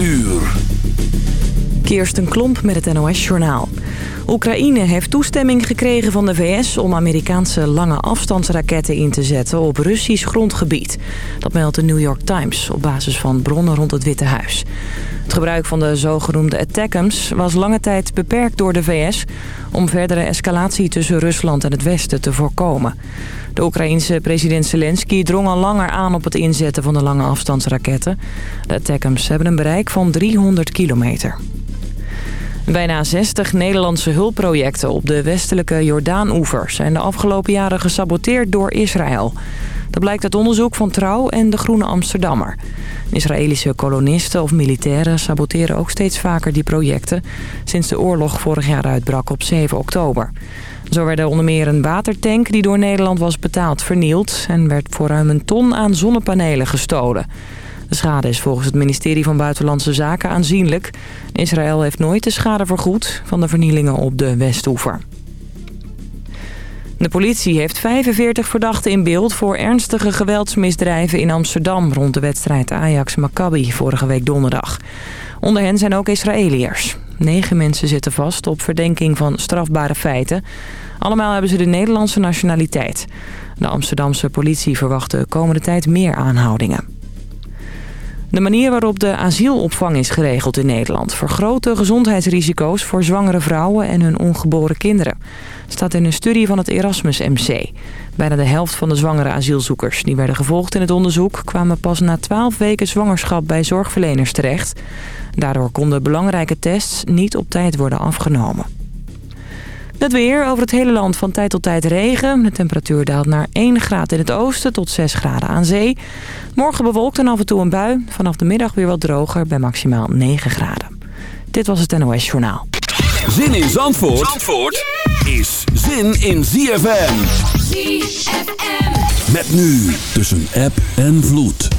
uur. Kirsten Klomp met het NOS-journaal. Oekraïne heeft toestemming gekregen van de VS om Amerikaanse lange afstandsraketten in te zetten op Russisch grondgebied. Dat meldt de New York Times op basis van bronnen rond het Witte Huis. Het gebruik van de zogenoemde ATACMS was lange tijd beperkt door de VS... om verdere escalatie tussen Rusland en het Westen te voorkomen. De Oekraïense president Zelensky drong al langer aan op het inzetten van de lange afstandsraketten. De ATACMS hebben een bereik van 300 kilometer. Bijna 60 Nederlandse hulpprojecten op de westelijke Jordaan-oever... zijn de afgelopen jaren gesaboteerd door Israël. Dat blijkt uit onderzoek van Trouw en de Groene Amsterdammer. Israëlische kolonisten of militairen saboteren ook steeds vaker die projecten... sinds de oorlog vorig jaar uitbrak op 7 oktober. Zo werd er onder meer een watertank die door Nederland was betaald vernield... en werd voor ruim een ton aan zonnepanelen gestolen... De schade is volgens het ministerie van Buitenlandse Zaken aanzienlijk. Israël heeft nooit de schade vergoed van de vernielingen op de Westoever. De politie heeft 45 verdachten in beeld voor ernstige geweldsmisdrijven in Amsterdam... rond de wedstrijd Ajax-Maccabi vorige week donderdag. Onder hen zijn ook Israëliërs. Negen mensen zitten vast op verdenking van strafbare feiten. Allemaal hebben ze de Nederlandse nationaliteit. De Amsterdamse politie verwacht de komende tijd meer aanhoudingen. De manier waarop de asielopvang is geregeld in Nederland... vergroot de gezondheidsrisico's voor zwangere vrouwen en hun ongeboren kinderen. staat in een studie van het Erasmus MC. Bijna de helft van de zwangere asielzoekers die werden gevolgd in het onderzoek... kwamen pas na 12 weken zwangerschap bij zorgverleners terecht. Daardoor konden belangrijke tests niet op tijd worden afgenomen. Het weer over het hele land van tijd tot tijd regen. De temperatuur daalt naar 1 graad in het oosten tot 6 graden aan zee. Morgen bewolkt en af en toe een bui. Vanaf de middag weer wat droger bij maximaal 9 graden. Dit was het NOS Journaal. Zin in Zandvoort, Zandvoort is zin in ZFM. ZFM. Met nu tussen app en vloed.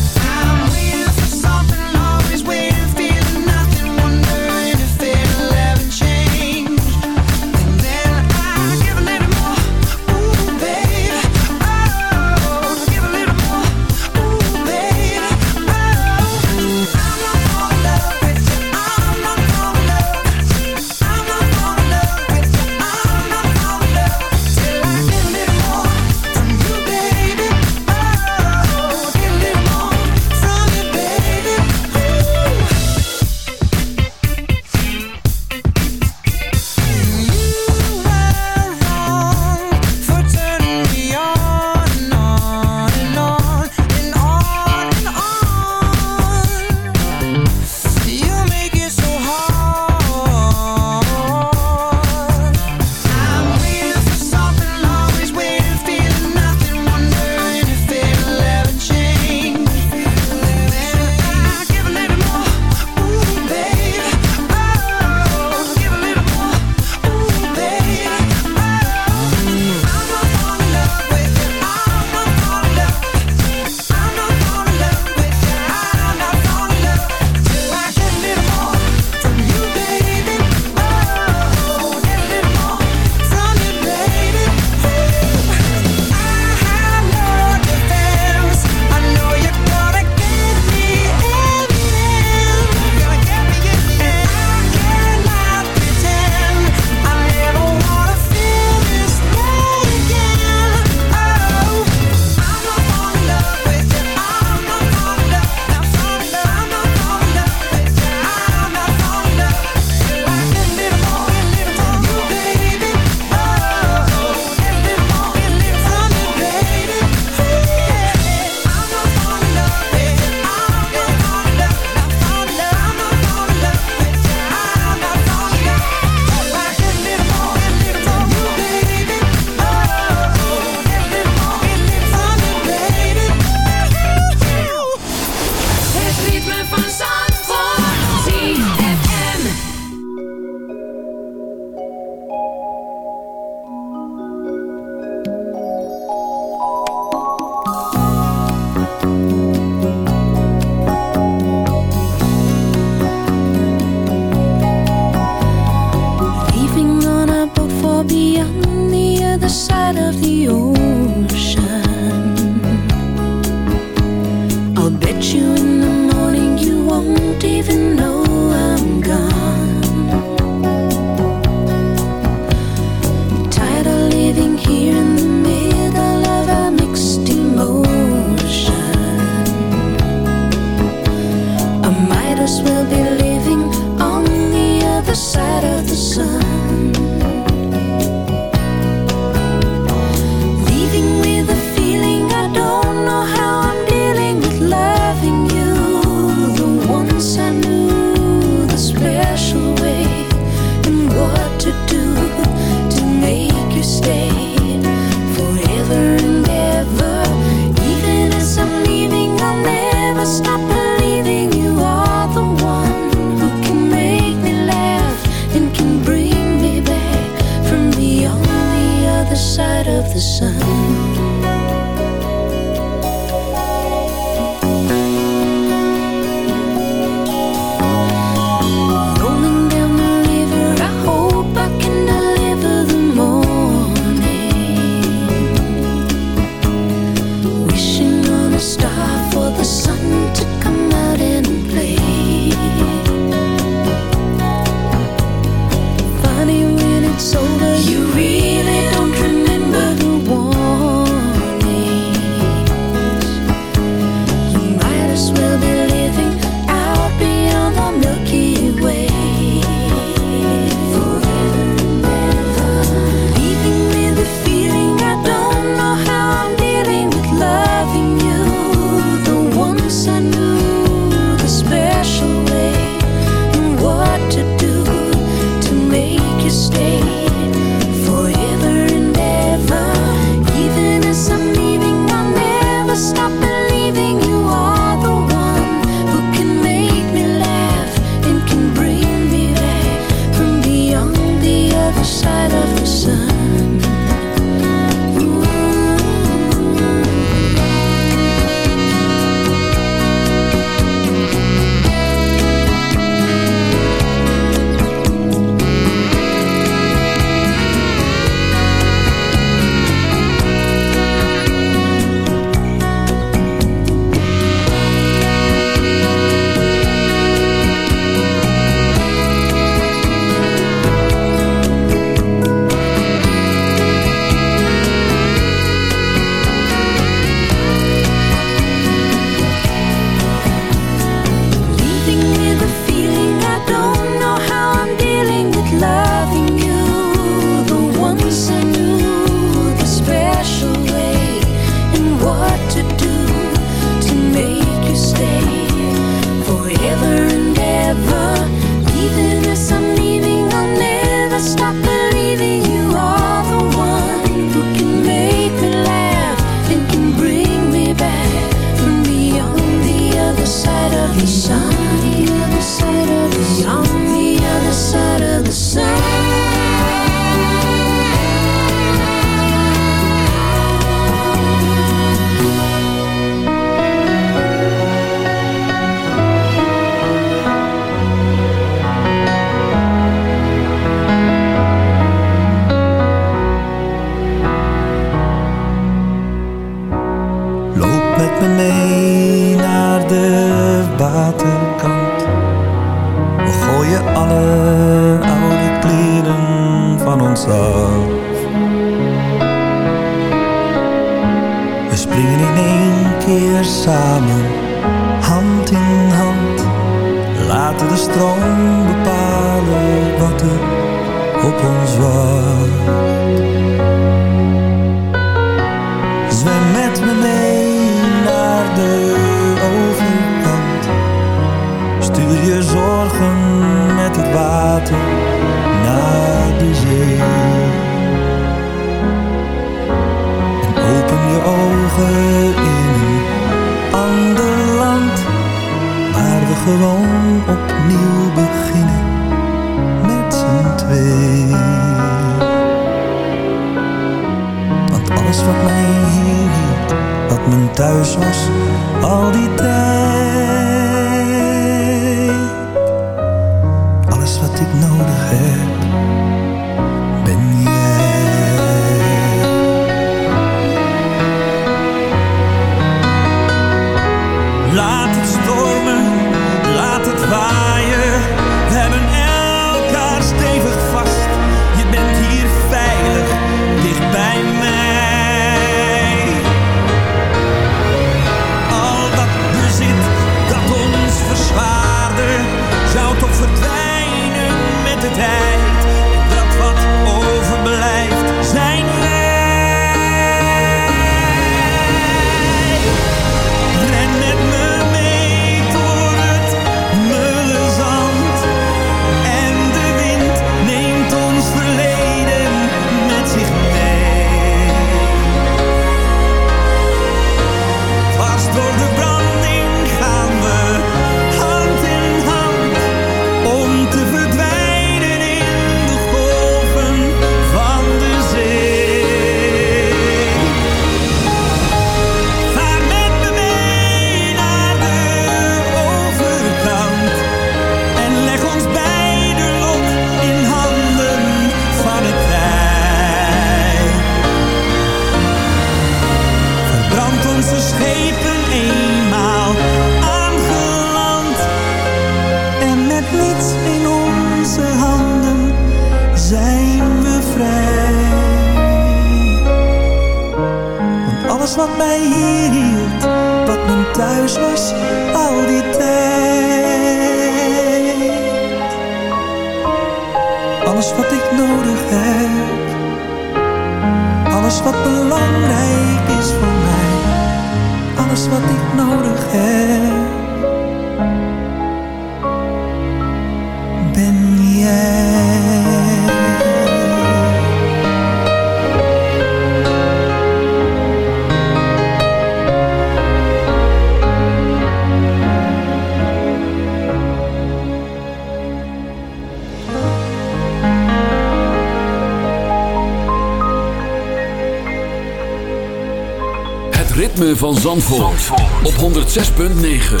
106.9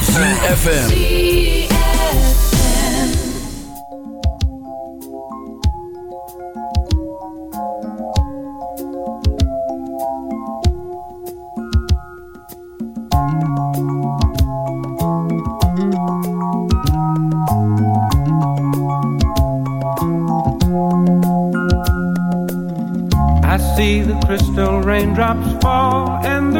CFFM I see the crystal raindrops fall the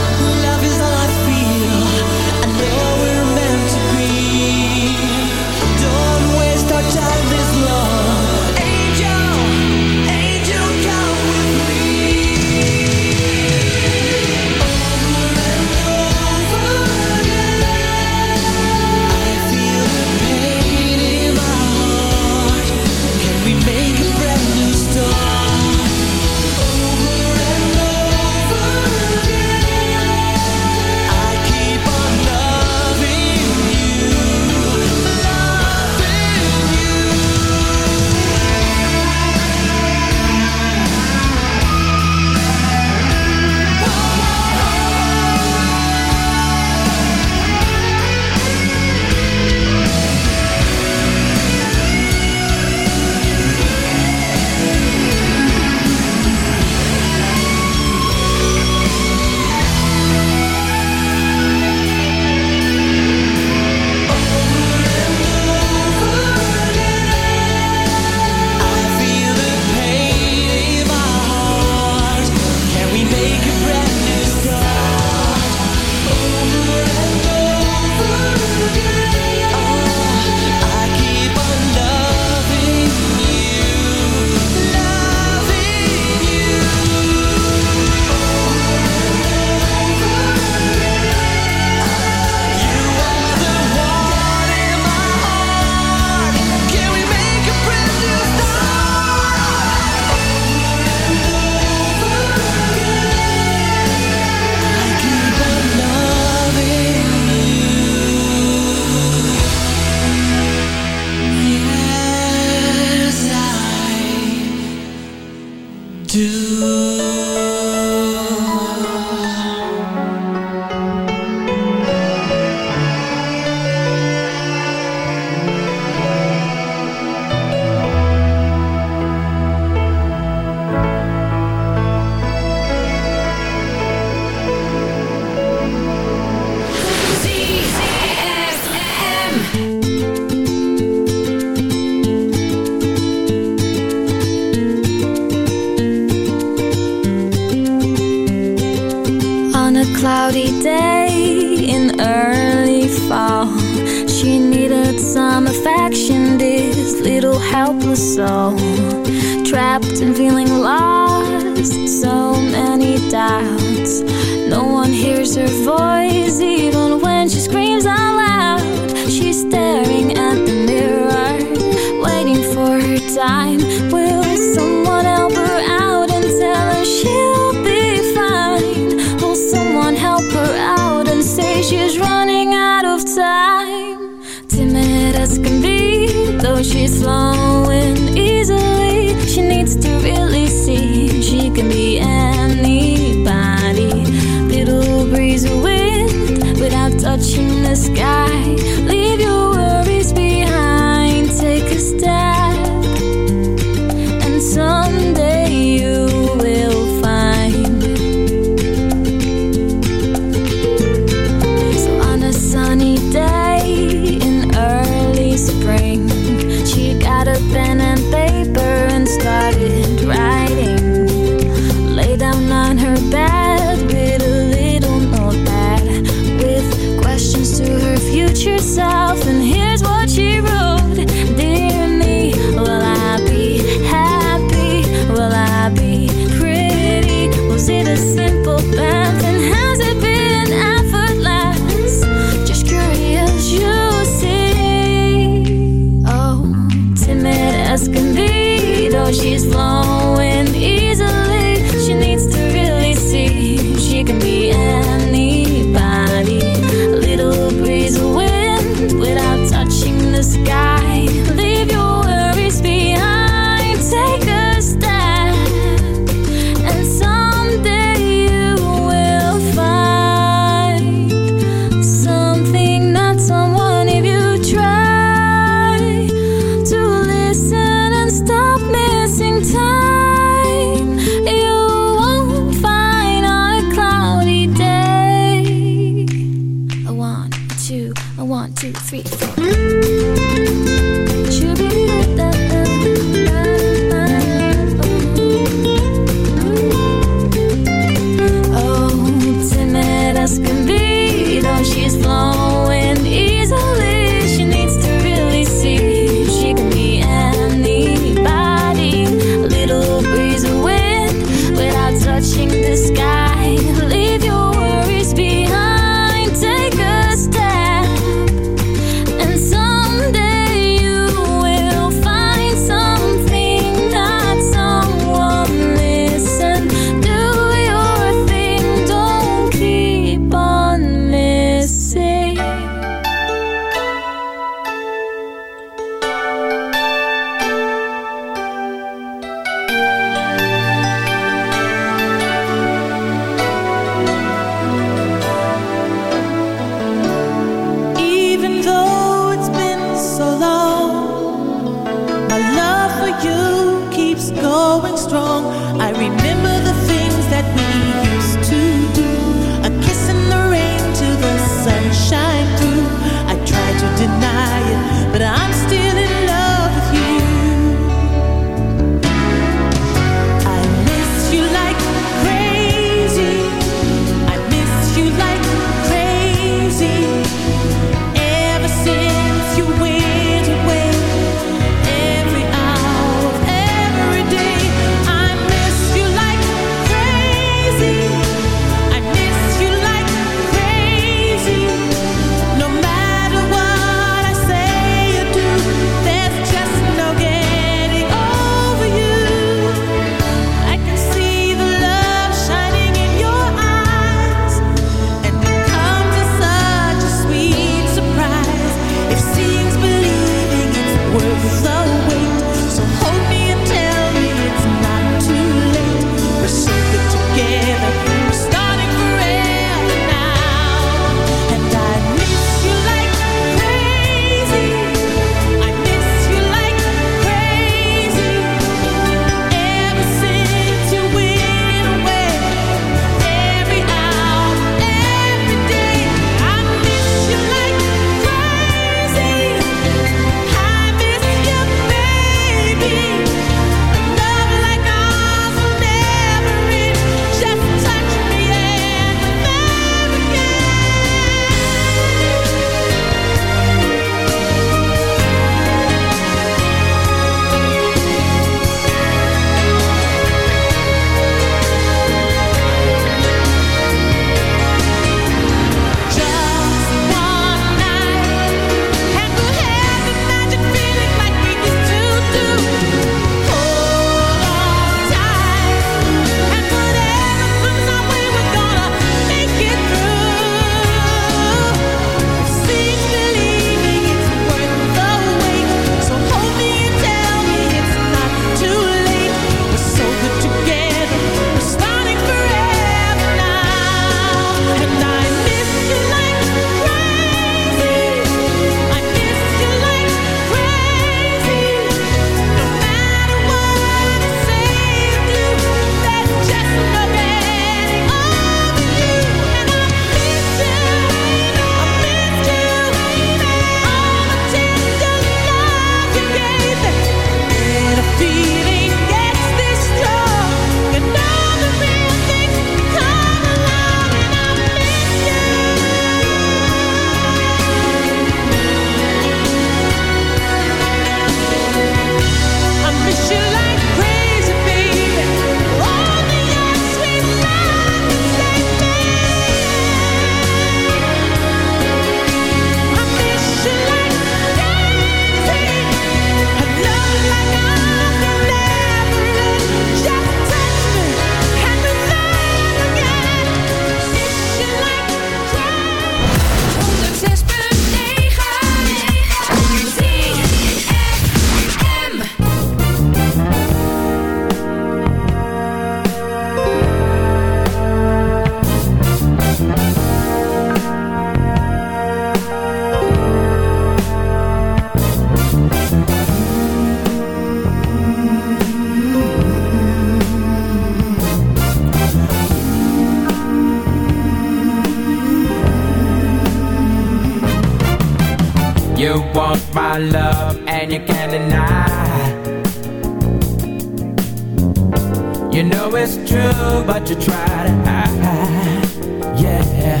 you try to hide. Yeah.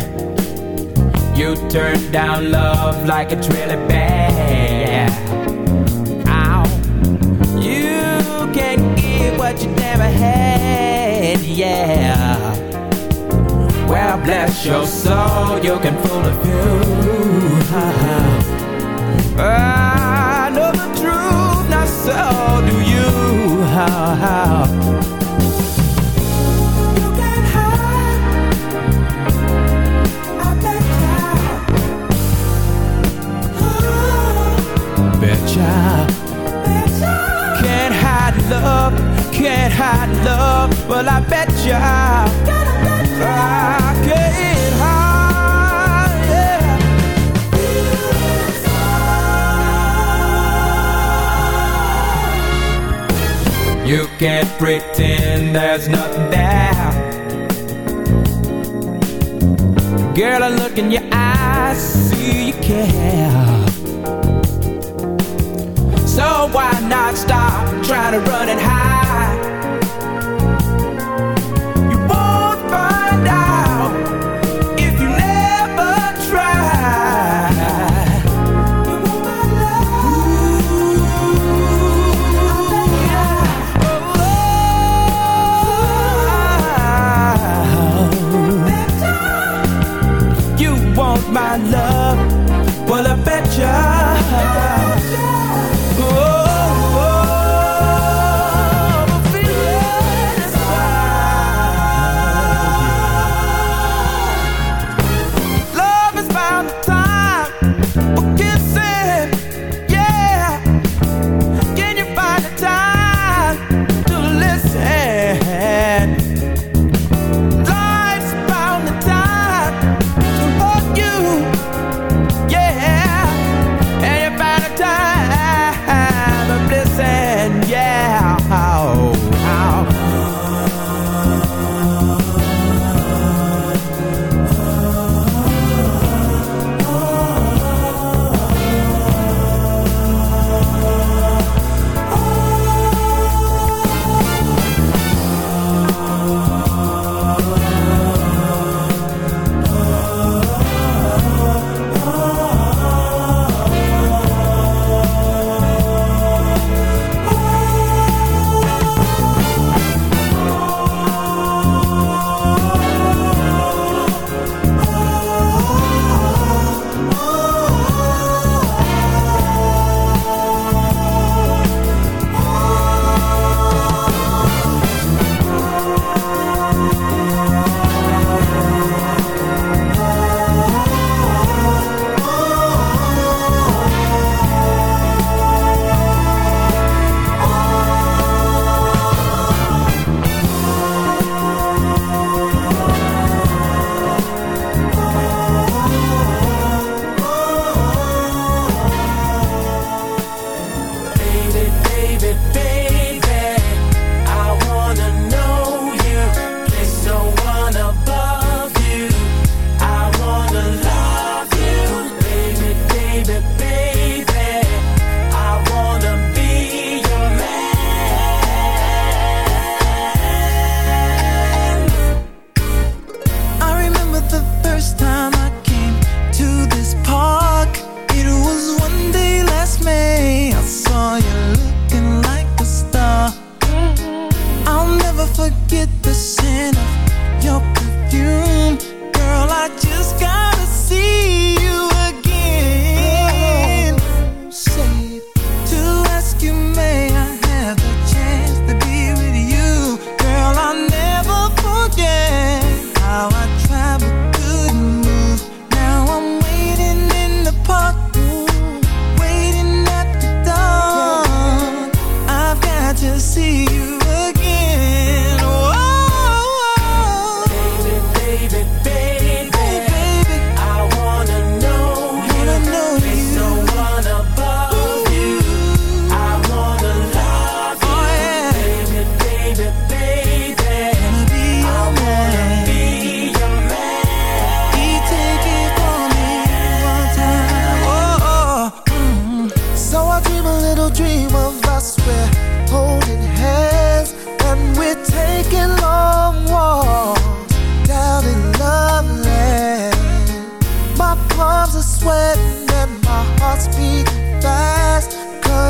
You turn down love like it's really bad. Ow. You can't give what you never had. Yeah. Well, bless your soul, you can fool a few. I know the truth, not so do you. child. Can't hide love, can't hide love. Well, I bet ya I can't hide. Yeah. You can't pretend there's nothing there. Girl, I look in your eyes, see you care. So why not stop? Try to run and hide.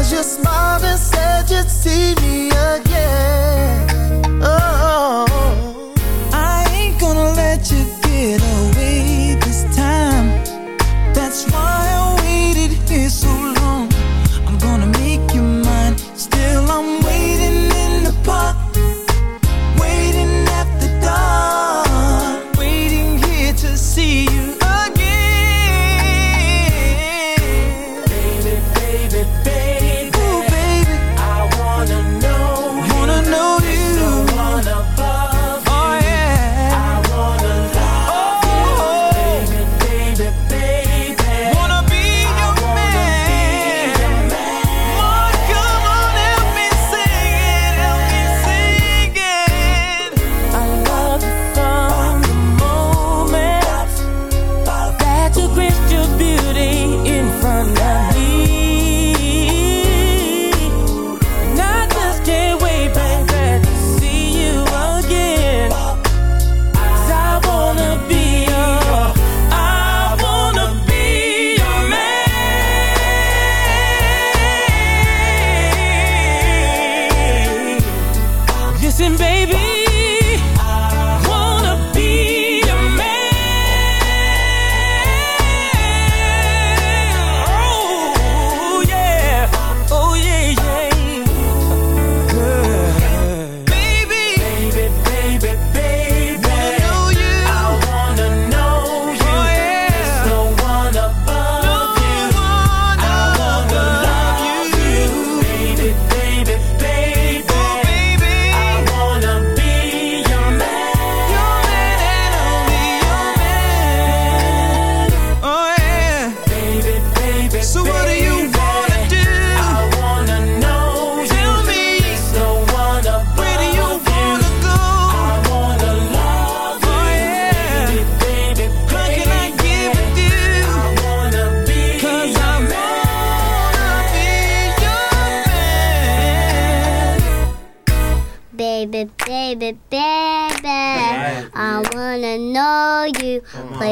Cause you smiled and said you'd see me.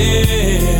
face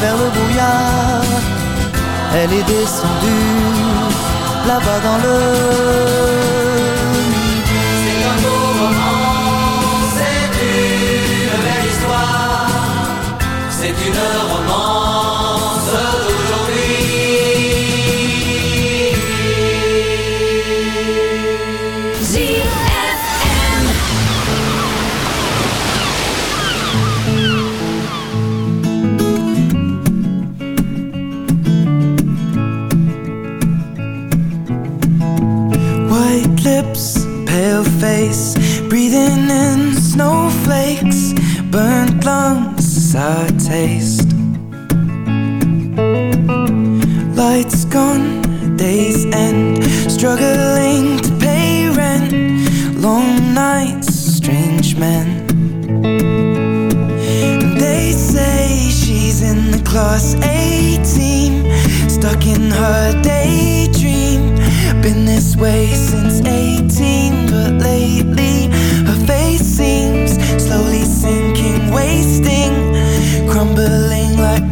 vers le brouillard. Elle est descendue là-bas dans le men. And they say she's in the class A team, stuck in her daydream. Been this way since 18, but lately her face seems slowly sinking, wasting crumbling like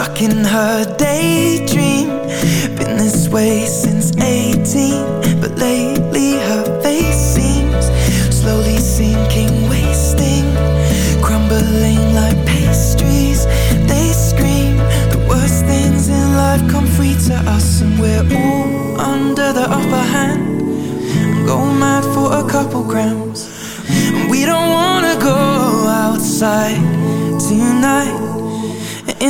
Stuck in her daydream Been this way since 18 But lately her face seems Slowly sinking, wasting Crumbling like pastries They scream The worst things in life come free to us And we're all under the upper hand Go mad for a couple grand.